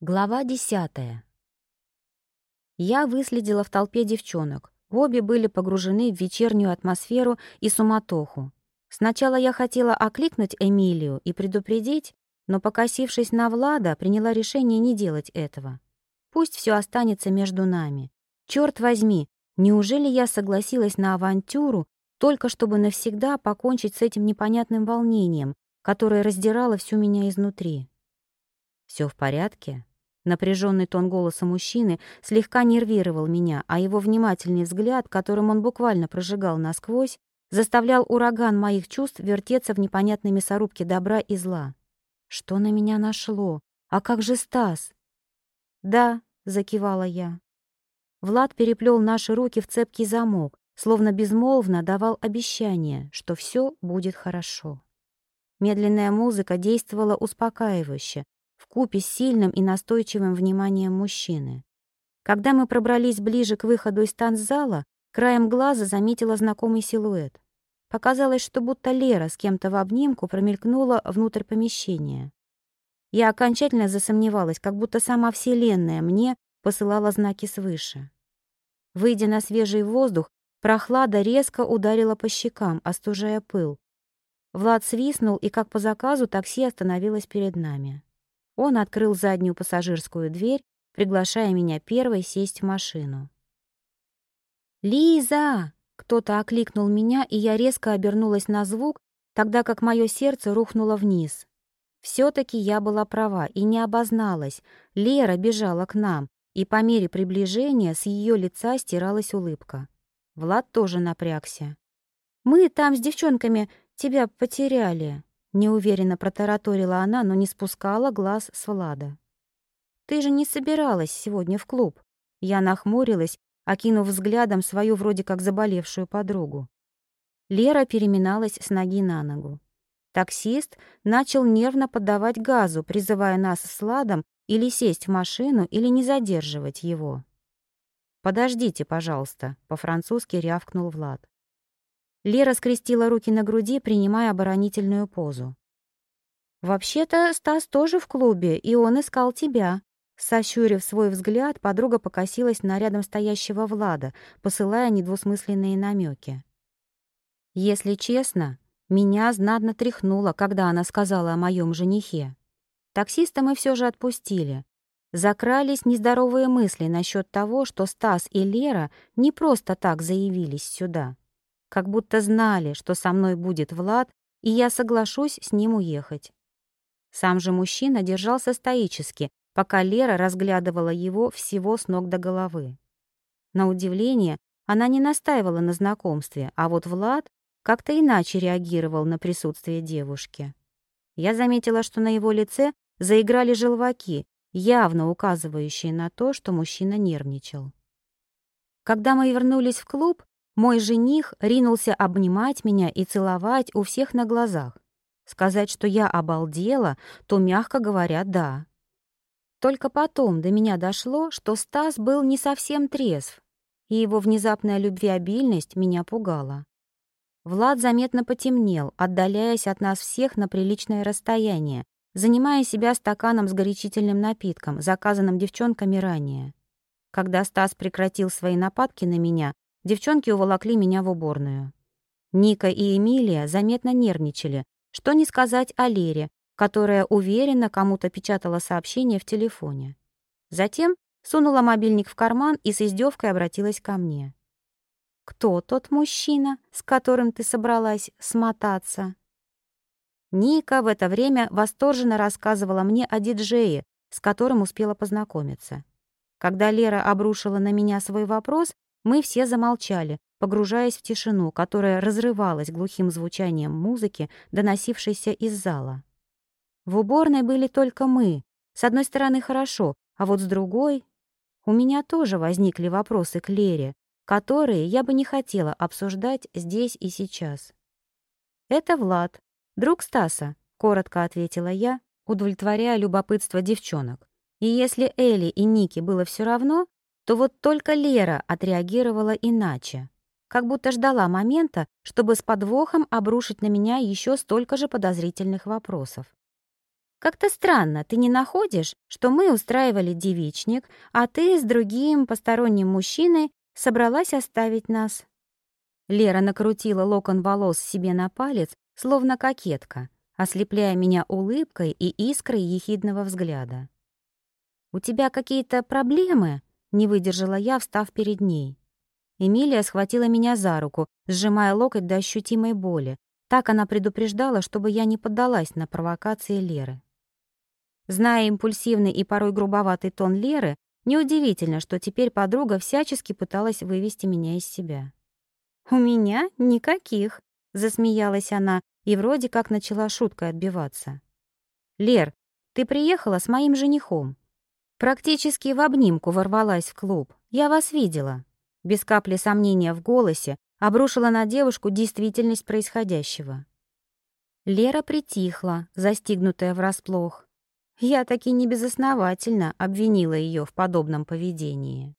Глава десятая. Я выследила в толпе девчонок. Обе были погружены в вечернюю атмосферу и суматоху. Сначала я хотела окликнуть Эмилию и предупредить, но, покосившись на Влада, приняла решение не делать этого. Пусть все останется между нами. Черт возьми, неужели я согласилась на авантюру, только чтобы навсегда покончить с этим непонятным волнением, которое раздирало всю меня изнутри? Все в порядке?» Напряженный тон голоса мужчины слегка нервировал меня, а его внимательный взгляд, которым он буквально прожигал насквозь, заставлял ураган моих чувств вертеться в непонятной мясорубке добра и зла. Что на меня нашло? А как же Стас? «Да», — закивала я. Влад переплел наши руки в цепкий замок, словно безмолвно давал обещание, что все будет хорошо. Медленная музыка действовала успокаивающе, вкупе с сильным и настойчивым вниманием мужчины. Когда мы пробрались ближе к выходу из танцзала, краем глаза заметила знакомый силуэт. Показалось, что будто Лера с кем-то в обнимку промелькнула внутрь помещения. Я окончательно засомневалась, как будто сама Вселенная мне посылала знаки свыше. Выйдя на свежий воздух, прохлада резко ударила по щекам, остужая пыл. Влад свистнул, и как по заказу такси остановилось перед нами. Он открыл заднюю пассажирскую дверь, приглашая меня первой сесть в машину. «Лиза!» — кто-то окликнул меня, и я резко обернулась на звук, тогда как мое сердце рухнуло вниз. Все-таки я была права и не обозналась. Лера бежала к нам, и по мере приближения с ее лица стиралась улыбка. Влад тоже напрягся. «Мы там с девчонками тебя потеряли», Неуверенно протараторила она, но не спускала глаз с Влада. «Ты же не собиралась сегодня в клуб?» Я нахмурилась, окинув взглядом свою вроде как заболевшую подругу. Лера переминалась с ноги на ногу. Таксист начал нервно поддавать газу, призывая нас с Ладом или сесть в машину, или не задерживать его. «Подождите, пожалуйста», — по-французски рявкнул Влад. Лера скрестила руки на груди, принимая оборонительную позу. «Вообще-то Стас тоже в клубе, и он искал тебя». Сощурив свой взгляд, подруга покосилась на рядом стоящего Влада, посылая недвусмысленные намеки. Если честно, меня знатно тряхнуло, когда она сказала о моем женихе. Таксиста мы все же отпустили. Закрались нездоровые мысли насчет того, что Стас и Лера не просто так заявились сюда как будто знали, что со мной будет Влад, и я соглашусь с ним уехать. Сам же мужчина держался стоически, пока Лера разглядывала его всего с ног до головы. На удивление, она не настаивала на знакомстве, а вот Влад как-то иначе реагировал на присутствие девушки. Я заметила, что на его лице заиграли желваки, явно указывающие на то, что мужчина нервничал. Когда мы вернулись в клуб, мой жених ринулся обнимать меня и целовать у всех на глазах. Сказать, что я обалдела, то, мягко говоря, да. Только потом до меня дошло, что Стас был не совсем трезв, и его внезапная любвеобильность меня пугала. Влад заметно потемнел, отдаляясь от нас всех на приличное расстояние, занимая себя стаканом с горячительным напитком, заказанным девчонками ранее. Когда Стас прекратил свои нападки на меня, Девчонки уволокли меня в уборную. Ника и Эмилия заметно нервничали, что не сказать о Лере, которая уверенно кому-то печатала сообщение в телефоне. Затем сунула мобильник в карман и с издевкой обратилась ко мне. «Кто тот мужчина, с которым ты собралась смотаться?» Ника в это время восторженно рассказывала мне о диджее, с которым успела познакомиться. Когда Лера обрушила на меня свой вопрос, мы все замолчали, погружаясь в тишину, которая разрывалась глухим звучанием музыки, доносившейся из зала. В уборной были только мы. С одной стороны, хорошо, а вот с другой... У меня тоже возникли вопросы к Лере, которые я бы не хотела обсуждать здесь и сейчас. «Это Влад, друг Стаса», — коротко ответила я, удовлетворяя любопытство девчонок. И если Элли и Нике было все равно, то вот только Лера отреагировала иначе, как будто ждала момента, чтобы с подвохом обрушить на меня еще столько же подозрительных вопросов. Как-то странно, ты не находишь, что мы устраивали девичник, а ты с другим посторонним мужчиной собралась оставить нас?» Лера накрутила локон волос себе на палец, словно кокетка, ослепляя меня улыбкой и искрой ехидного взгляда. «У тебя какие-то проблемы?» — не выдержала я, встав перед ней. Эмилия схватила меня за руку, сжимая локоть до ощутимой боли. Так она предупреждала, чтобы я не поддалась на провокации Леры. Зная импульсивный и порой грубоватый тон Леры, неудивительно, что теперь подруга всячески пыталась вывести меня из себя. «У меня никаких», — засмеялась она и вроде как начала шуткой отбиваться. «Лер, ты приехала с моим женихом. Практически в обнимку ворвалась в клуб. Я вас видела». Без капли сомнения в голосе обрушила на девушку действительность происходящего. Лера притихла, застигнутая врасплох. Я таки небезосновательно обвинила ее в подобном поведении.